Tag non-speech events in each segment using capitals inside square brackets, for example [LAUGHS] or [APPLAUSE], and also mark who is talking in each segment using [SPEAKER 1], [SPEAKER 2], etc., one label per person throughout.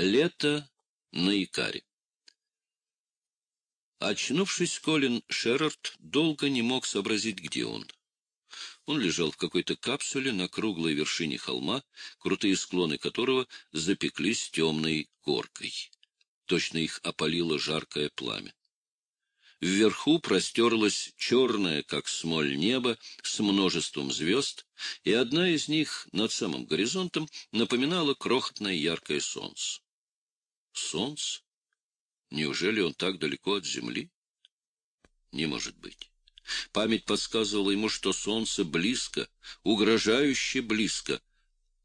[SPEAKER 1] Лето на Икаре. Очнувшись, Колин Шерард долго не мог сообразить, где он. Он лежал в какой-то капсуле на круглой вершине холма, крутые склоны которого запеклись темной горкой. Точно их опалило жаркое пламя. Вверху простерлось черное, как смоль, небо с множеством звезд, и одна из них над самым горизонтом напоминала крохотное яркое солнце. Солнце? Неужели он так далеко от земли? Не может быть. Память подсказывала ему, что солнце близко, угрожающе близко.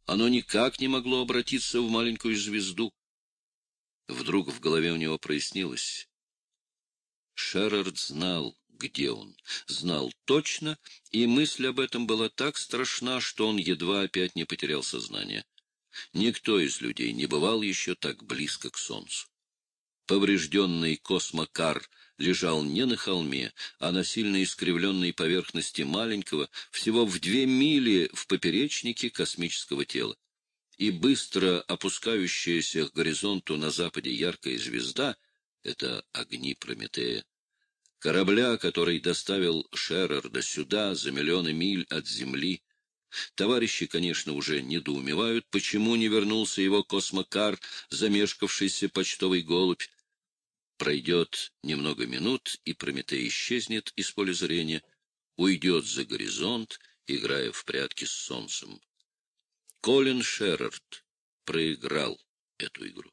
[SPEAKER 1] Оно никак не могло обратиться в маленькую звезду. Вдруг в голове у него прояснилось. Шерард знал, где он, знал точно, и мысль об этом была так страшна, что он едва опять не потерял сознание. Никто из людей не бывал еще так близко к солнцу. Поврежденный космокар лежал не на холме, а на сильно искривленной поверхности маленького, всего в две мили в поперечнике космического тела. И быстро опускающаяся к горизонту на западе яркая звезда — это огни Прометея. Корабля, который доставил Шерарда сюда, за миллионы миль от Земли, Товарищи, конечно, уже недоумевают, почему не вернулся его космокар, замешкавшийся почтовый голубь. Пройдет немного минут, и Прометей исчезнет из поля зрения, уйдет за горизонт, играя в прятки с солнцем. Колин Шерард проиграл эту игру.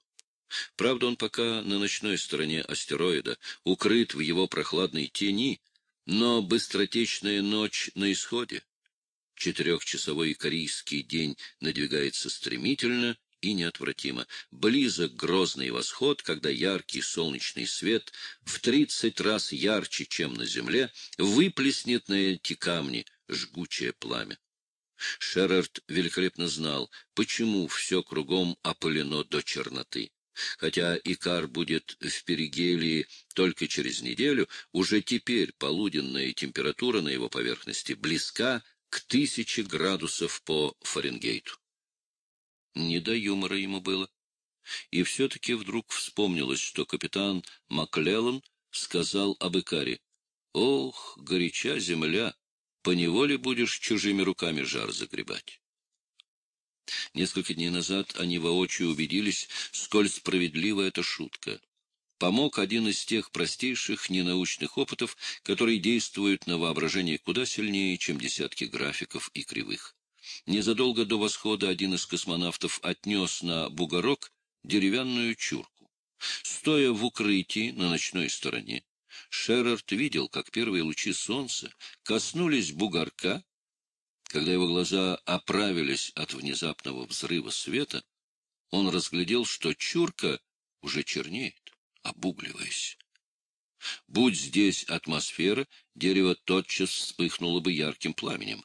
[SPEAKER 1] Правда, он пока на ночной стороне астероида, укрыт в его прохладной тени, но быстротечная ночь на исходе. Четырехчасовой корейский день надвигается стремительно и неотвратимо. Близок грозный восход, когда яркий солнечный свет в тридцать раз ярче, чем на земле, выплеснет на эти камни жгучее пламя. Шерард великолепно знал, почему все кругом опылено до черноты. Хотя Икар будет в Перигелии только через неделю, уже теперь полуденная температура на его поверхности близка к тысяче градусов по Фаренгейту. Не до юмора ему было. И все-таки вдруг вспомнилось, что капитан Маклеллан сказал об Икаре. «Ох, горяча земля, поневоле будешь чужими руками жар загребать». Несколько дней назад они воочию убедились, сколь справедлива эта шутка помог один из тех простейших ненаучных опытов, которые действуют на воображение куда сильнее, чем десятки графиков и кривых. Незадолго до восхода один из космонавтов отнес на бугорок деревянную чурку. Стоя в укрытии на ночной стороне, Шерард видел, как первые лучи солнца коснулись бугорка. Когда его глаза оправились от внезапного взрыва света, он разглядел, что чурка уже чернеет обугливаясь. Будь здесь атмосфера, дерево тотчас вспыхнуло бы ярким пламенем.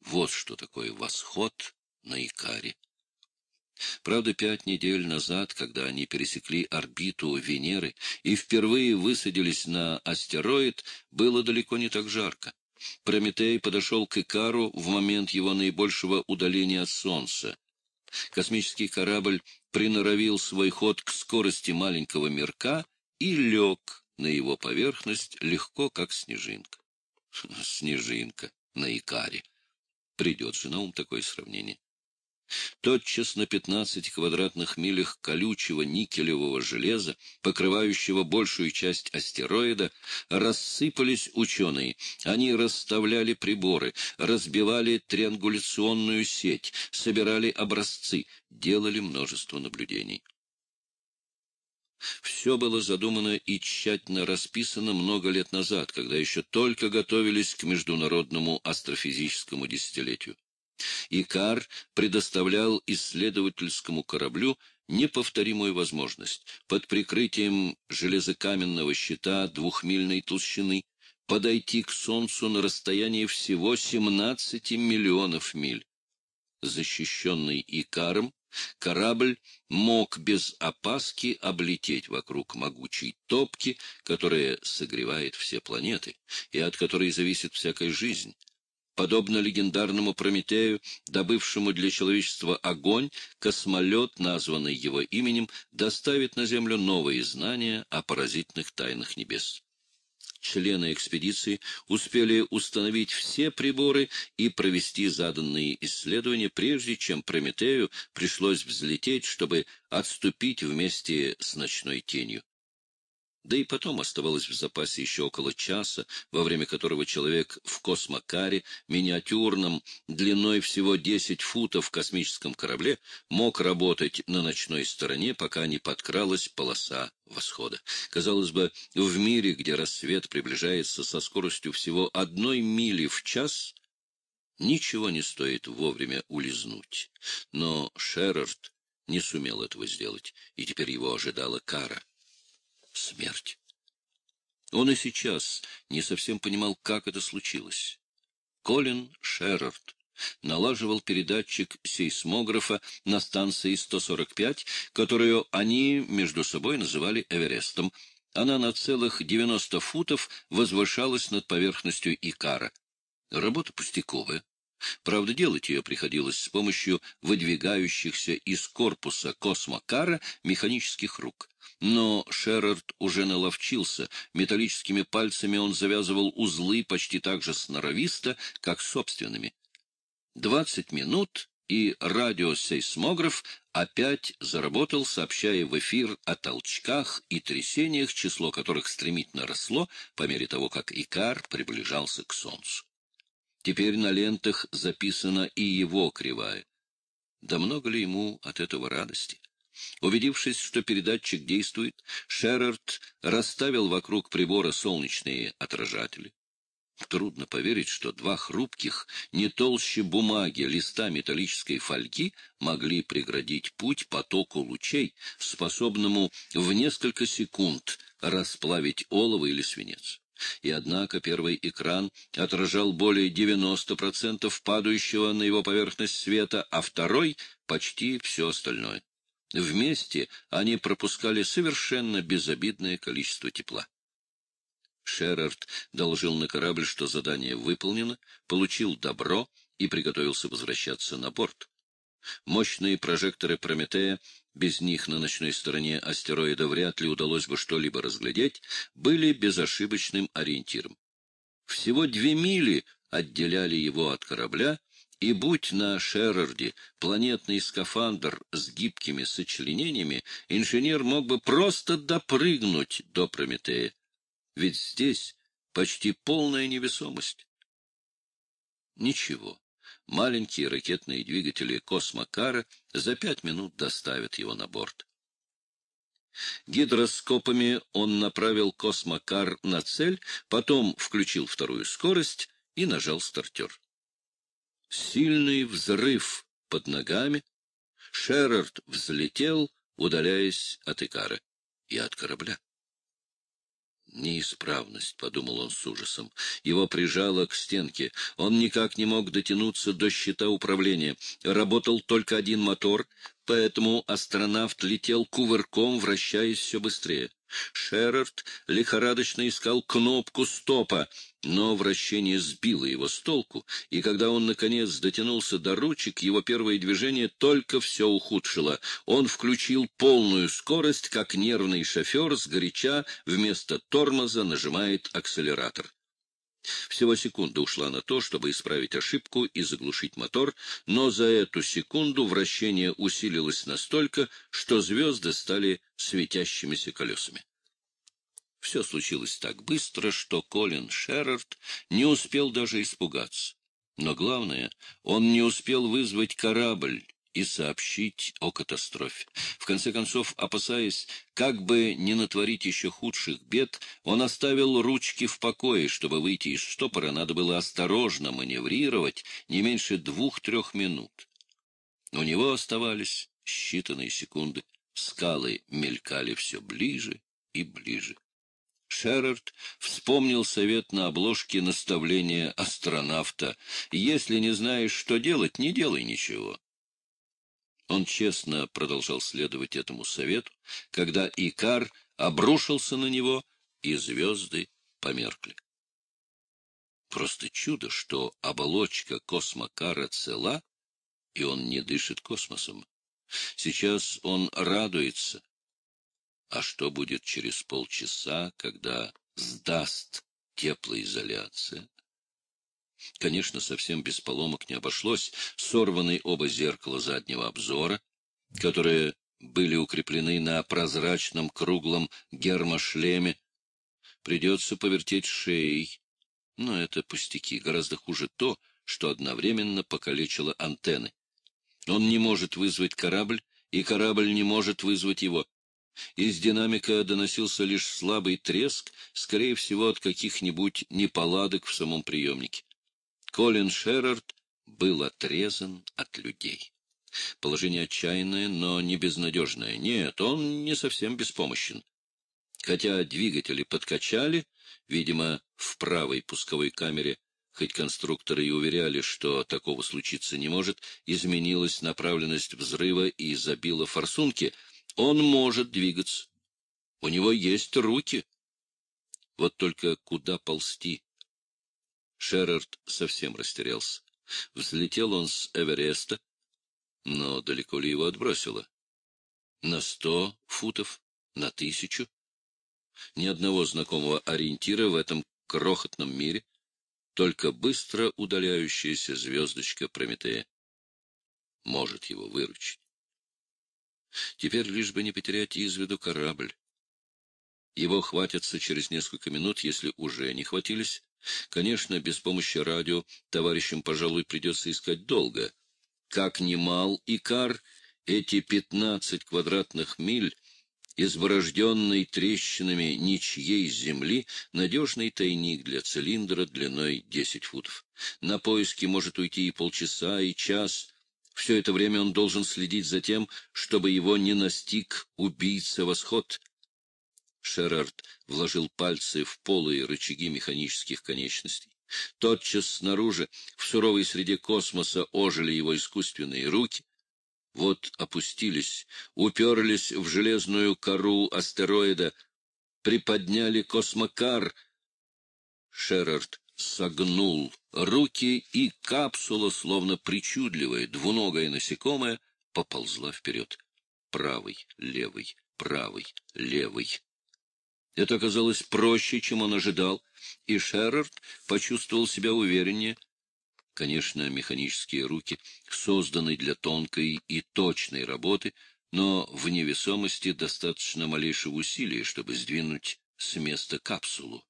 [SPEAKER 1] Вот что такое восход на Икаре. Правда, пять недель назад, когда они пересекли орбиту Венеры и впервые высадились на астероид, было далеко не так жарко. Прометей подошел к Икару в момент его наибольшего удаления от Солнца. Космический корабль приноровил свой ход к скорости маленького мирка и лег на его поверхность легко, как снежинка. [LAUGHS] Снежинка на Икаре. Придет же на ум такое сравнение. Тотчас на пятнадцати квадратных милях колючего никелевого железа, покрывающего большую часть астероида, рассыпались ученые. Они расставляли приборы, разбивали триангуляционную сеть, собирали образцы, делали множество наблюдений. Все было задумано и тщательно расписано много лет назад, когда еще только готовились к международному астрофизическому десятилетию. Икар предоставлял исследовательскому кораблю неповторимую возможность под прикрытием железокаменного щита двухмильной толщины подойти к Солнцу на расстоянии всего 17 миллионов миль. Защищенный Икаром, корабль мог без опаски облететь вокруг могучей топки, которая согревает все планеты и от которой зависит всякая жизнь. Подобно легендарному Прометею, добывшему для человечества огонь, космолет, названный его именем, доставит на Землю новые знания о поразительных тайнах небес. Члены экспедиции успели установить все приборы и провести заданные исследования, прежде чем Прометею пришлось взлететь, чтобы отступить вместе с ночной тенью. Да и потом оставалось в запасе еще около часа, во время которого человек в космокаре, миниатюрном, длиной всего 10 футов в космическом корабле, мог работать на ночной стороне, пока не подкралась полоса восхода. Казалось бы, в мире, где рассвет приближается со скоростью всего одной мили в час, ничего не стоит вовремя улизнуть. Но Шерард не сумел этого сделать, и теперь его ожидала кара смерть. Он и сейчас не совсем понимал, как это случилось. Колин Шерард налаживал передатчик сейсмографа на станции 145, которую они между собой называли Эверестом. Она на целых 90 футов возвышалась над поверхностью Икара. Работа пустяковая. Правда, делать ее приходилось с помощью выдвигающихся из корпуса космокара механических рук. Но Шерард уже наловчился, металлическими пальцами он завязывал узлы почти так же сноровисто, как собственными. Двадцать минут, и радиосейсмограф опять заработал, сообщая в эфир о толчках и трясениях, число которых стремительно росло по мере того, как Икар приближался к Солнцу. Теперь на лентах записана и его кривая. Да много ли ему от этого радости? Убедившись, что передатчик действует, Шерард расставил вокруг прибора солнечные отражатели. Трудно поверить, что два хрупких, не толще бумаги, листа металлической фольги могли преградить путь потоку лучей, способному в несколько секунд расплавить олово или свинец. И однако первый экран отражал более 90% падающего на его поверхность света, а второй — почти все остальное. Вместе они пропускали совершенно безобидное количество тепла. Шерард доложил на корабль, что задание выполнено, получил добро и приготовился возвращаться на борт. Мощные прожекторы Прометея без них на ночной стороне астероида вряд ли удалось бы что-либо разглядеть, были безошибочным ориентиром. Всего две мили отделяли его от корабля, и будь на Шерарде планетный скафандр с гибкими сочленениями, инженер мог бы просто допрыгнуть до Прометея. Ведь здесь почти полная невесомость. Ничего маленькие ракетные двигатели «Космокара» за пять минут доставят его на борт. Гироскопами он направил «Космокар» на цель, потом включил вторую скорость и нажал стартер. Сильный взрыв под ногами. Шерард взлетел, удаляясь от Икара и от корабля. Неисправность, — подумал он с ужасом. Его прижало к стенке. Он никак не мог дотянуться до щита управления. Работал только один мотор, поэтому астронавт летел кувырком, вращаясь все быстрее. Шерард лихорадочно искал кнопку стопа, но вращение сбило его с толку, и когда он, наконец, дотянулся до ручек, его первое движение только все ухудшило. Он включил полную скорость, как нервный шофер сгоряча вместо тормоза нажимает акселератор. Всего секунда ушла на то, чтобы исправить ошибку и заглушить мотор, но за эту секунду вращение усилилось настолько, что звезды стали светящимися колесами. Все случилось так быстро, что Колин Шерард не успел даже испугаться. Но главное, он не успел вызвать корабль и сообщить о катастрофе. В конце концов, опасаясь, как бы не натворить еще худших бед, он оставил ручки в покое, чтобы выйти из штопора, надо было осторожно маневрировать не меньше двух-трех минут. У него оставались считанные секунды. Скалы мелькали все ближе и ближе. Шерард вспомнил совет на обложке наставления астронавта. «Если не знаешь, что делать, не делай ничего». Он честно продолжал следовать этому совету, когда Икар обрушился на него, и звезды померкли. Просто чудо, что оболочка космокара цела, и он не дышит космосом. Сейчас он радуется. А что будет через полчаса, когда сдаст теплоизоляция? Конечно, совсем без поломок не обошлось. Сорваны оба зеркала заднего обзора, которые были укреплены на прозрачном круглом гермошлеме. Придется повертеть шеей. Но это пустяки. Гораздо хуже то, что одновременно покалечило антенны. Он не может вызвать корабль, и корабль не может вызвать его. Из динамика доносился лишь слабый треск, скорее всего, от каких-нибудь неполадок в самом приемнике. Колин Шерард был отрезан от людей. Положение отчаянное, но не безнадежное. Нет, он не совсем беспомощен. Хотя двигатели подкачали, видимо, в правой пусковой камере Хоть конструкторы и уверяли, что такого случиться не может, изменилась направленность взрыва и забила форсунки. Он может двигаться. У него есть руки. Вот только куда ползти? Шерард совсем растерялся. Взлетел он с Эвереста, но далеко ли его отбросило? На сто футов? На тысячу? Ни одного знакомого ориентира в этом крохотном мире — только быстро удаляющаяся звездочка Прометея может его выручить. Теперь лишь бы не потерять из виду корабль. Его хватятся через несколько минут, если уже не хватились. Конечно, без помощи радио товарищам, пожалуй, придется искать долго. Как немал Икар, эти пятнадцать квадратных миль изборожденный трещинами ничьей земли, надежный тайник для цилиндра длиной 10 футов. На поиски может уйти и полчаса, и час. Все это время он должен следить за тем, чтобы его не настиг убийца-восход. Шерард вложил пальцы в полые рычаги механических конечностей. Тотчас снаружи, в суровой среде космоса, ожили его искусственные руки — вот опустились, уперлись в железную кору астероида, приподняли космокар. Шерард согнул руки, и капсула, словно причудливая двуногая насекомая, поползла вперед. Правый, левый, правый, левый. Это оказалось проще, чем он ожидал, и Шерард почувствовал себя увереннее — Конечно, механические руки созданы для тонкой и точной работы, но в невесомости достаточно малейшего усилия, чтобы сдвинуть с места капсулу.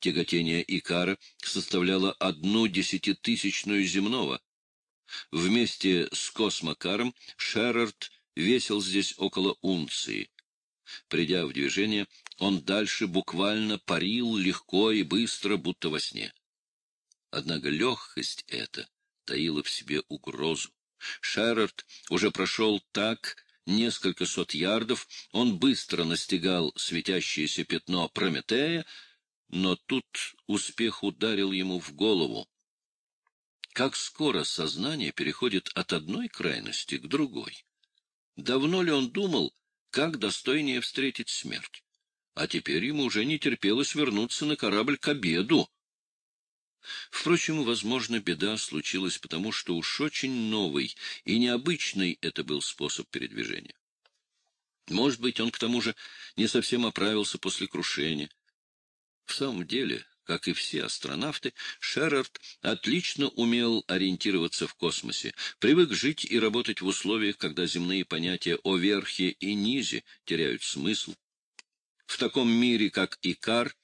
[SPEAKER 1] Тяготение Икара составляло одну десятитысячную земного. Вместе с космокаром Шерард весил здесь около унции. Придя в движение, он дальше буквально парил легко и быстро, будто во сне. Однако легкость эта таила в себе угрозу. Шерард уже прошел так несколько сот ярдов, он быстро настигал светящееся пятно Прометея, но тут успех ударил ему в голову. Как скоро сознание переходит от одной крайности к другой? Давно ли он думал, как достойнее встретить смерть? А теперь ему уже не терпелось вернуться на корабль к обеду. Впрочем, возможно, беда случилась потому, что уж очень новый и необычный это был способ передвижения. Может быть, он к тому же не совсем оправился после крушения. В самом деле, как и все астронавты, Шерард отлично умел ориентироваться в космосе, привык жить и работать в условиях, когда земные понятия о верхе и низе теряют смысл. В таком мире, как Икар,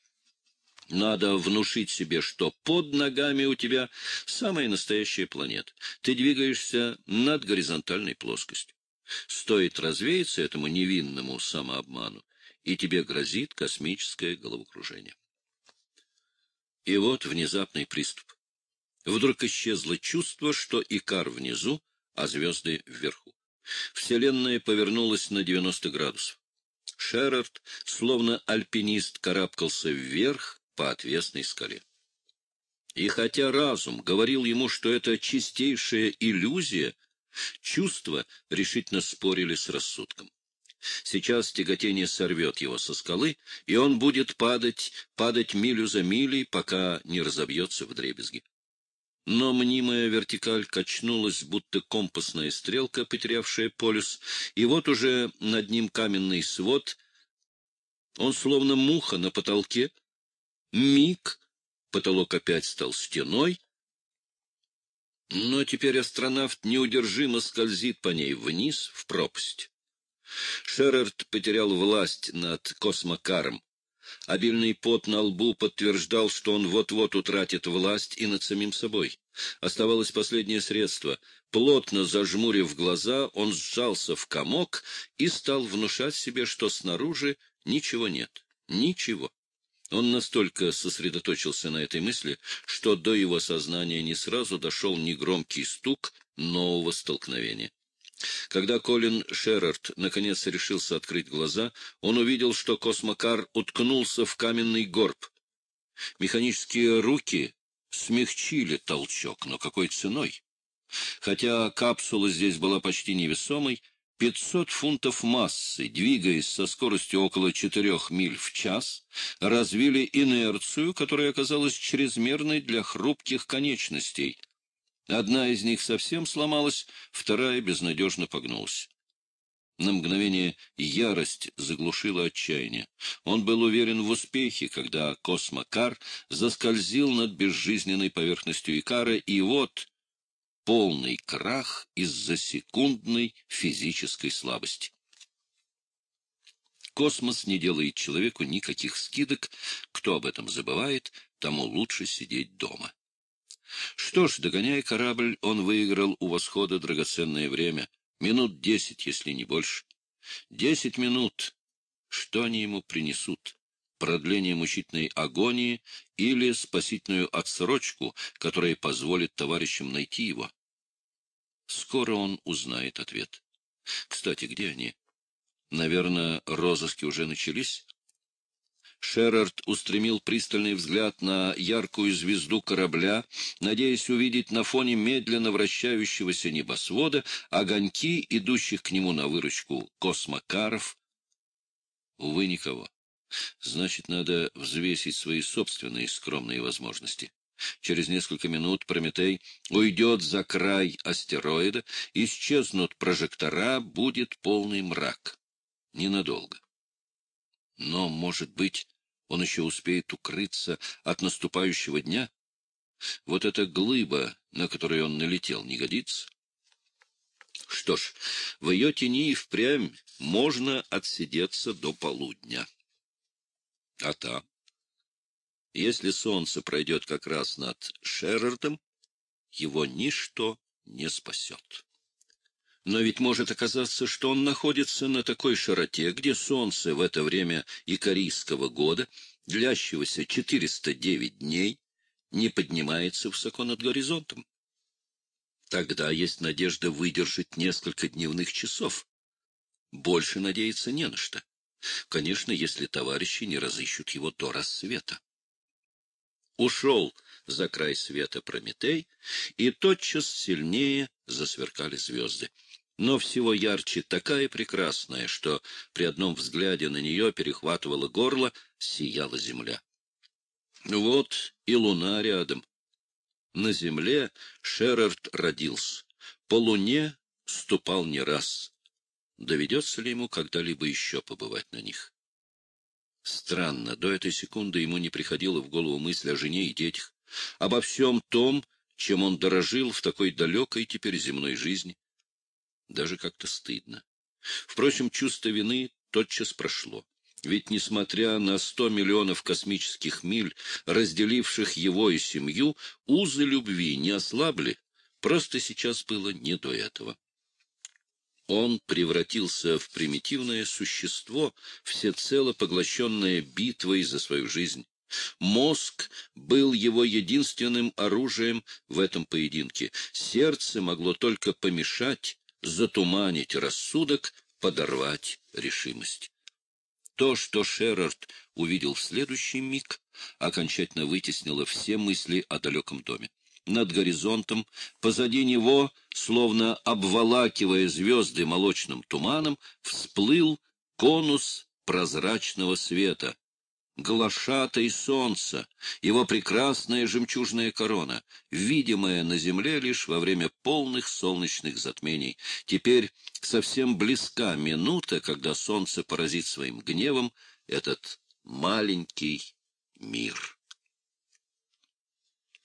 [SPEAKER 1] надо внушить себе, что под ногами у тебя самая настоящая планета. Ты двигаешься над горизонтальной плоскостью. Стоит развеяться этому невинному самообману, и тебе грозит космическое головокружение. И вот внезапный приступ. Вдруг исчезло чувство, что Икар внизу, а звезды вверху. Вселенная повернулась на 90 градусов. Шерард, словно альпинист, карабкался вверх, по отвесной скале. И хотя разум говорил ему, что это чистейшая иллюзия, чувства решительно спорили с рассудком. Сейчас тяготение сорвет его со скалы, и он будет падать, падать милю за милей, пока не разобьется в дребезги. Но мнимая вертикаль качнулась, будто компасная стрелка, потерявшая полюс, и вот уже над ним каменный свод. Он словно муха на потолке. Миг, потолок опять стал стеной, но теперь астронавт неудержимо скользит по ней вниз, в пропасть. Шерард потерял власть над космокаром. Обильный пот на лбу подтверждал, что он вот-вот утратит власть и над самим собой. Оставалось последнее средство. Плотно зажмурив глаза, он сжался в комок и стал внушать себе, что снаружи ничего нет. Ничего. Он настолько сосредоточился на этой мысли, что до его сознания не сразу дошел негромкий стук нового столкновения. Когда Колин Шерард наконец решился открыть глаза, он увидел, что космокар уткнулся в каменный горб. Механические руки смягчили толчок, но какой ценой? Хотя капсула здесь была почти невесомой, 500 фунтов массы, двигаясь со скоростью около 4 миль в час, развили инерцию, которая оказалась чрезмерной для хрупких конечностей — Одна из них совсем сломалась, вторая безнадежно погнулась. На мгновение ярость заглушила отчаяние. Он был уверен в успехе, когда космокар заскользил над безжизненной поверхностью Икара, и вот полный крах из-за секундной физической слабости. Космос не делает человеку никаких скидок. Кто об этом забывает, тому лучше сидеть дома. Что ж, догоняя корабль, он выиграл у восхода драгоценное время. Минут десять, если не больше. Десять минут. Что они ему принесут? Продление мучительной агонии или спасительную отсрочку, которая позволит товарищам найти его? Скоро он узнает ответ. Кстати, где они? Наверное, розыски уже начались? Шерард устремил пристальный взгляд на яркую звезду корабля, надеясь увидеть на фоне медленно вращающегося небосвода огоньки, идущих к нему на выручку космокаров. Увы, никого. Значит, надо взвесить свои собственные скромные возможности. Через несколько минут Прометей уйдет за край астероида, исчезнут прожектора, будет полный мрак. Ненадолго. Но, может быть, он еще успеет укрыться от наступающего дня? Вот эта глыба, на которой он налетел, не годится? Что ж, в ее тени и впрямь можно отсидеться до полудня. А там? Если солнце пройдет как раз над Шерардом, его ничто не спасет. Но ведь может оказаться, что он находится на такой широте, где солнце в это время икарийского года, длящегося 409 дней, не поднимается высоко над горизонтом. Тогда есть надежда выдержать несколько дневных часов. Больше надеяться не на что. Конечно, если товарищи не разыщут его до рассвета. Ушел за край света Прометей, и тотчас сильнее засверкали звезды но всего ярче такая прекрасная, что при одном взгляде на нее перехватывало горло, сияла земля. Вот и луна рядом. На земле Шерард родился, по луне ступал не раз. Доведется ли ему когда-либо еще побывать на них? Странно, до этой секунды ему не приходила в голову мысль о жене и детях, обо всем том, чем он дорожил в такой далекой теперь земной жизни. Даже как-то стыдно. Впрочем, чувство вины тотчас прошло. Ведь, несмотря на сто миллионов космических миль, разделивших его и семью, узы любви не ослабли, просто сейчас было не до этого. Он превратился в примитивное существо, всецело поглощенное битвой за свою жизнь. Мозг был его единственным оружием в этом поединке. Сердце могло только помешать, затуманить рассудок, подорвать решимость. То, что Шерард увидел в следующий миг, окончательно вытеснило все мысли о далеком доме. Над горизонтом, позади него, словно обволакивая звезды молочным туманом, всплыл конус прозрачного света, глашатай солнца, его прекрасная жемчужная корона, видимая на земле лишь во время полных солнечных затмений. Теперь совсем близка минута, когда солнце поразит своим гневом этот маленький мир.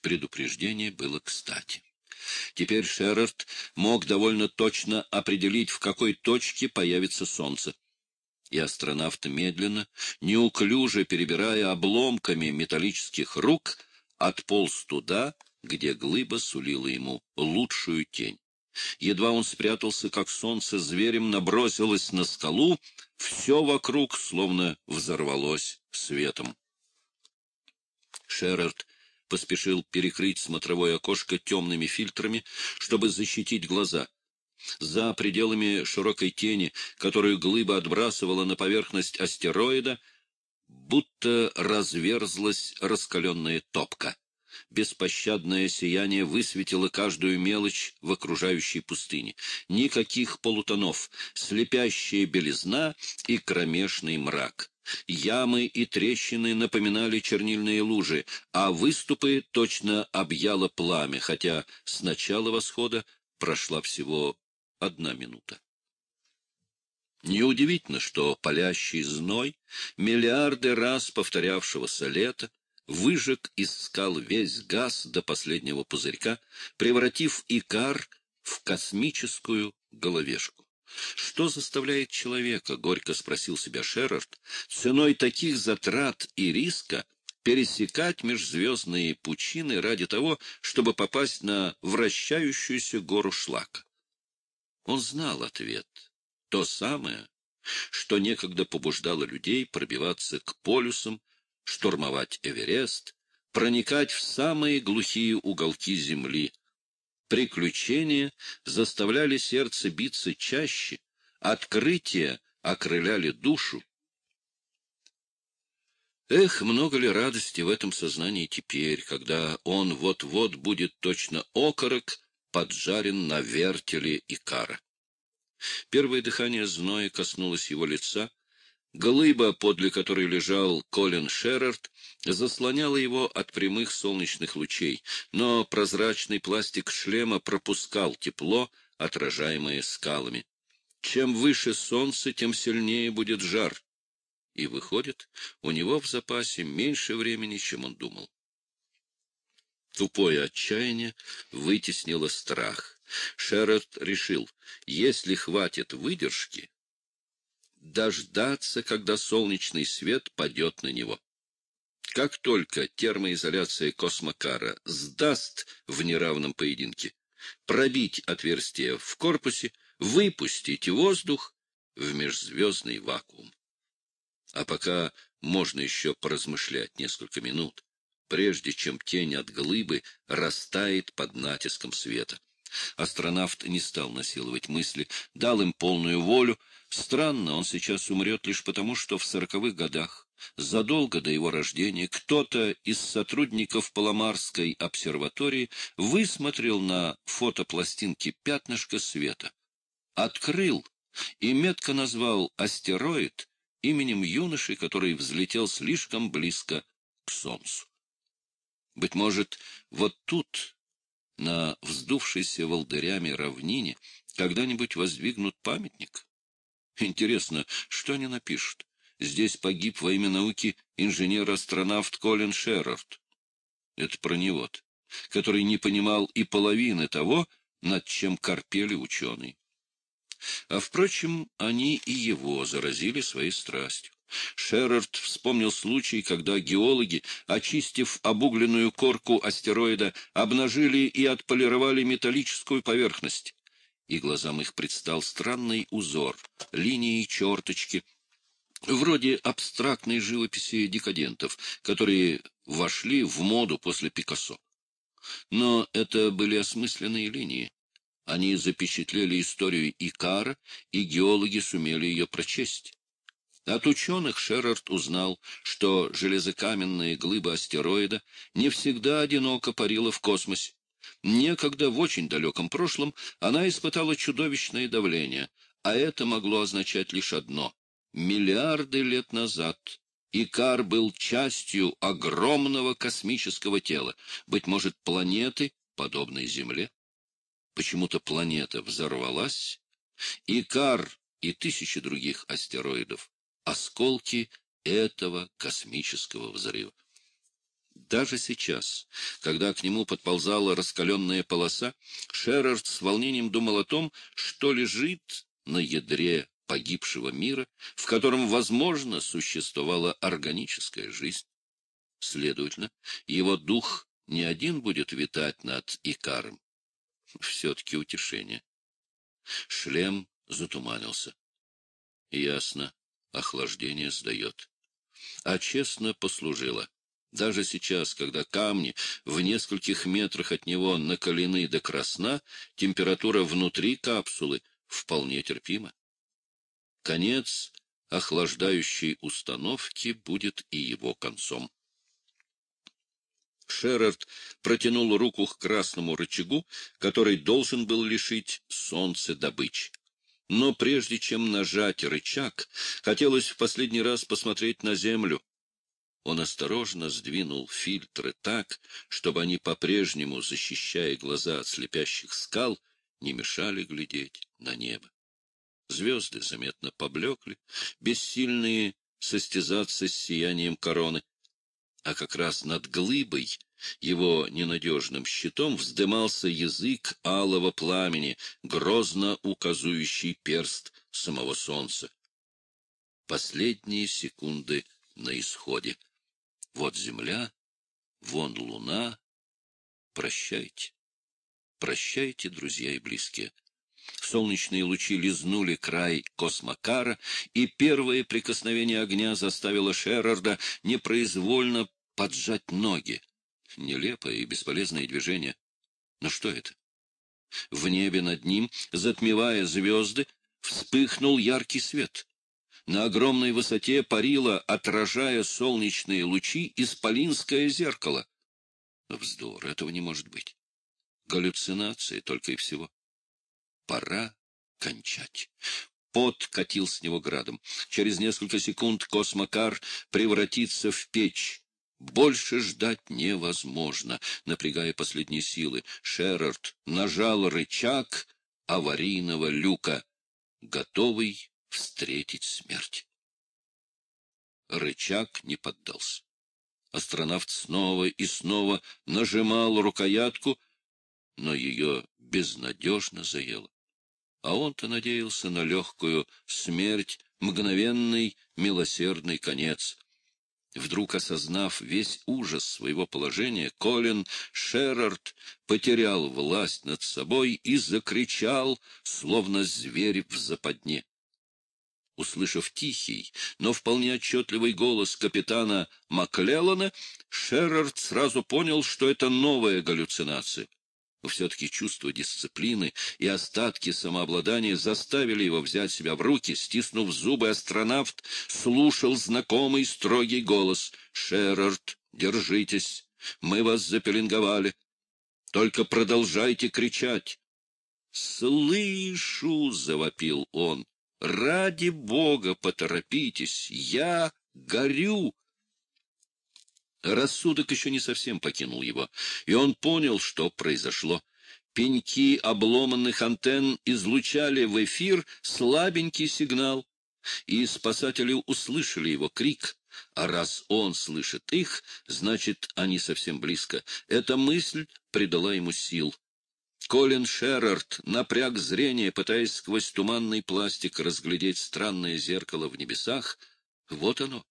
[SPEAKER 1] Предупреждение было кстати. Теперь Шерард мог довольно точно определить, в какой точке появится солнце и астронавт медленно, неуклюже перебирая обломками металлических рук, отполз туда, где глыба сулила ему лучшую тень. Едва он спрятался, как солнце зверем набросилось на скалу, все вокруг словно взорвалось светом. Шерард поспешил перекрыть смотровое окошко темными фильтрами, чтобы защитить глаза — за пределами широкой тени, которую глыба отбрасывала на поверхность астероида, будто разверзлась раскаленная топка. Беспощадное сияние высветило каждую мелочь в окружающей пустыне. Никаких полутонов, слепящая белизна и кромешный мрак. Ямы и трещины напоминали чернильные лужи, а выступы точно объяло пламя, хотя с начала восхода прошла всего одна минута. Неудивительно, что палящий зной, миллиарды раз повторявшегося лета, выжег из скал весь газ до последнего пузырька, превратив Икар в космическую головешку. Что заставляет человека, — горько спросил себя Шерард, — ценой таких затрат и риска пересекать межзвездные пучины ради того, чтобы попасть на вращающуюся гору шлака? Он знал ответ. То самое, что некогда побуждало людей пробиваться к полюсам, штурмовать Эверест, проникать в самые глухие уголки земли. Приключения заставляли сердце биться чаще, открытия окрыляли душу. Эх, много ли радости в этом сознании теперь, когда он вот-вот будет точно окорок, поджарен на вертеле Икара. Первое дыхание зноя коснулось его лица. Глыба, подле которой лежал Колин Шерард, заслоняла его от прямых солнечных лучей, но прозрачный пластик шлема пропускал тепло, отражаемое скалами. Чем выше солнце, тем сильнее будет жар. И выходит, у него в запасе меньше времени, чем он думал. Тупое отчаяние вытеснило страх. Шерард решил, если хватит выдержки, дождаться, когда солнечный свет падет на него. Как только термоизоляция космокара сдаст в неравном поединке, пробить отверстие в корпусе, выпустить воздух в межзвездный вакуум. А пока можно еще поразмышлять несколько минут прежде чем тень от глыбы растает под натиском света. Астронавт не стал насиловать мысли, дал им полную волю. Странно, он сейчас умрет лишь потому, что в сороковых годах, задолго до его рождения, кто-то из сотрудников Паломарской обсерватории высмотрел на фотопластинке пятнышко света, открыл и метко назвал астероид именем юноши, который взлетел слишком близко к Солнцу. Быть может, вот тут, на вздувшейся волдырями равнине, когда-нибудь воздвигнут памятник? Интересно, что они напишут? Здесь погиб во имя науки инженер-астронавт Колин Шерард. Это про него который не понимал и половины того, над чем корпели ученые. А, впрочем, они и его заразили своей страстью. Шерард вспомнил случай, когда геологи, очистив обугленную корку астероида, обнажили и отполировали металлическую поверхность. И глазам их предстал странный узор, линии и черточки, вроде абстрактной живописи декадентов, которые вошли в моду после Пикассо. Но это были осмысленные линии. Они запечатлели историю Икара, и геологи сумели ее прочесть. От ученых Шерард узнал, что железокаменная глыба астероида не всегда одиноко парила в космосе. Некогда в очень далеком прошлом она испытала чудовищное давление, а это могло означать лишь одно Миллиарды лет назад Икар был частью огромного космического тела, быть может, планеты, подобной Земле. Почему-то планета взорвалась. Икар и тысячи других астероидов — осколки этого космического взрыва. Даже сейчас, когда к нему подползала раскаленная полоса, Шерард с волнением думал о том, что лежит на ядре погибшего мира, в котором, возможно, существовала органическая жизнь. Следовательно, его дух не один будет витать над Икаром. Все-таки утешение. Шлем затуманился. Ясно, охлаждение сдает. А честно послужило. Даже сейчас, когда камни в нескольких метрах от него накалены до красна, температура внутри капсулы вполне терпима. Конец охлаждающей установки будет и его концом. Шерард протянул руку к красному рычагу, который должен был лишить солнце добычи. Но прежде чем нажать рычаг, хотелось в последний раз посмотреть на землю. Он осторожно сдвинул фильтры так, чтобы они по-прежнему, защищая глаза от слепящих скал, не мешали глядеть на небо. Звезды заметно поблекли, бессильные состязаться с сиянием короны. А как раз над глыбой, его ненадежным щитом, вздымался язык алого пламени, грозно указующий перст самого солнца. Последние секунды на исходе. Вот земля, вон луна. Прощайте. Прощайте, друзья и близкие. Солнечные лучи лизнули край космокара, и первое прикосновение огня заставило Шерарда непроизвольно поджать ноги. Нелепое и бесполезное движение. Но что это? В небе над ним, затмевая звезды, вспыхнул яркий свет. На огромной высоте парило, отражая солнечные лучи, исполинское зеркало. Вздор, этого не может быть. Галлюцинации только и всего. Пора кончать. Пот катил с него градом. Через несколько секунд космокар превратится в печь. Больше ждать невозможно. Напрягая последние силы, Шерард нажал рычаг аварийного люка, готовый встретить смерть. Рычаг не поддался. Астронавт снова и снова нажимал рукоятку, но ее безнадежно заело а он-то надеялся на легкую смерть, мгновенный милосердный конец. Вдруг осознав весь ужас своего положения, Колин Шерард потерял власть над собой и закричал, словно зверь в западне. Услышав тихий, но вполне отчетливый голос капитана Маклеллана, Шерард сразу понял, что это новая галлюцинация. Все-таки чувство дисциплины и остатки самообладания заставили его взять себя в руки. Стиснув зубы, астронавт слушал знакомый строгий голос. «Шерард, держитесь! Мы вас запеленговали! Только продолжайте кричать!» «Слышу!» — завопил он. «Ради бога, поторопитесь! Я горю!» Рассудок еще не совсем покинул его, и он понял, что произошло. Пеньки обломанных антенн излучали в эфир слабенький сигнал, и спасатели услышали его крик. А раз он слышит их, значит, они совсем близко. Эта мысль придала ему сил. Колин Шерард напряг зрение, пытаясь сквозь туманный пластик разглядеть странное зеркало в небесах. Вот оно,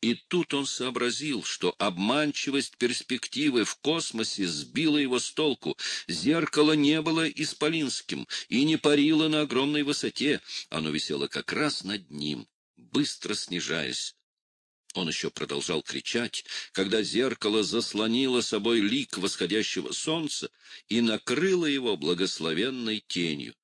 [SPEAKER 1] и тут он сообразил, что обманчивость перспективы в космосе сбила его с толку. Зеркало не было исполинским и не парило на огромной высоте. Оно висело как раз над ним, быстро снижаясь. Он еще продолжал кричать, когда зеркало заслонило собой лик восходящего солнца и накрыло его благословенной тенью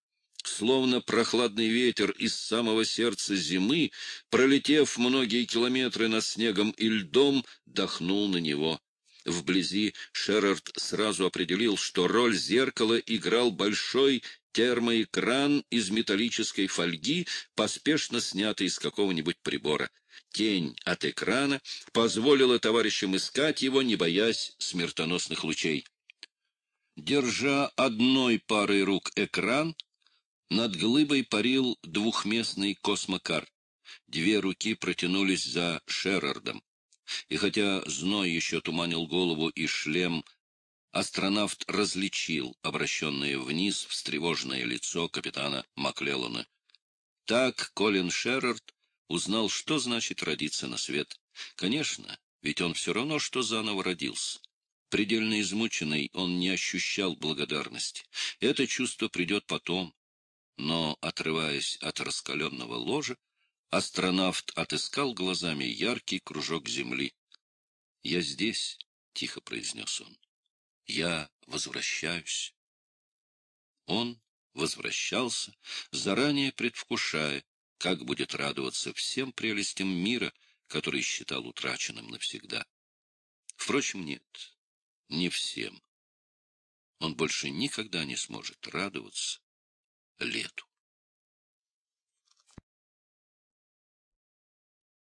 [SPEAKER 1] словно прохладный ветер из самого сердца зимы, пролетев многие километры над снегом и льдом, дохнул на него. Вблизи Шерард сразу определил, что роль зеркала играл большой термоэкран из металлической фольги, поспешно снятый из какого-нибудь прибора. Тень от экрана позволила товарищам искать его, не боясь смертоносных лучей. Держа одной парой рук экран, над глыбой парил двухместный космокар. Две руки протянулись за Шерардом. И хотя зной еще туманил голову и шлем, астронавт различил обращенное вниз встревоженное лицо капитана Маклеллана. Так Колин Шерард узнал, что значит родиться на свет. Конечно, ведь он все равно, что заново родился. Предельно измученный, он не ощущал благодарности. Это чувство придет потом. Но, отрываясь от раскаленного ложа, астронавт отыскал глазами яркий кружок земли. — Я здесь, — тихо произнес он. — Я возвращаюсь. Он возвращался, заранее предвкушая, как будет радоваться всем прелестям мира, который считал утраченным навсегда. Впрочем, нет, не всем. Он больше никогда не сможет радоваться лету.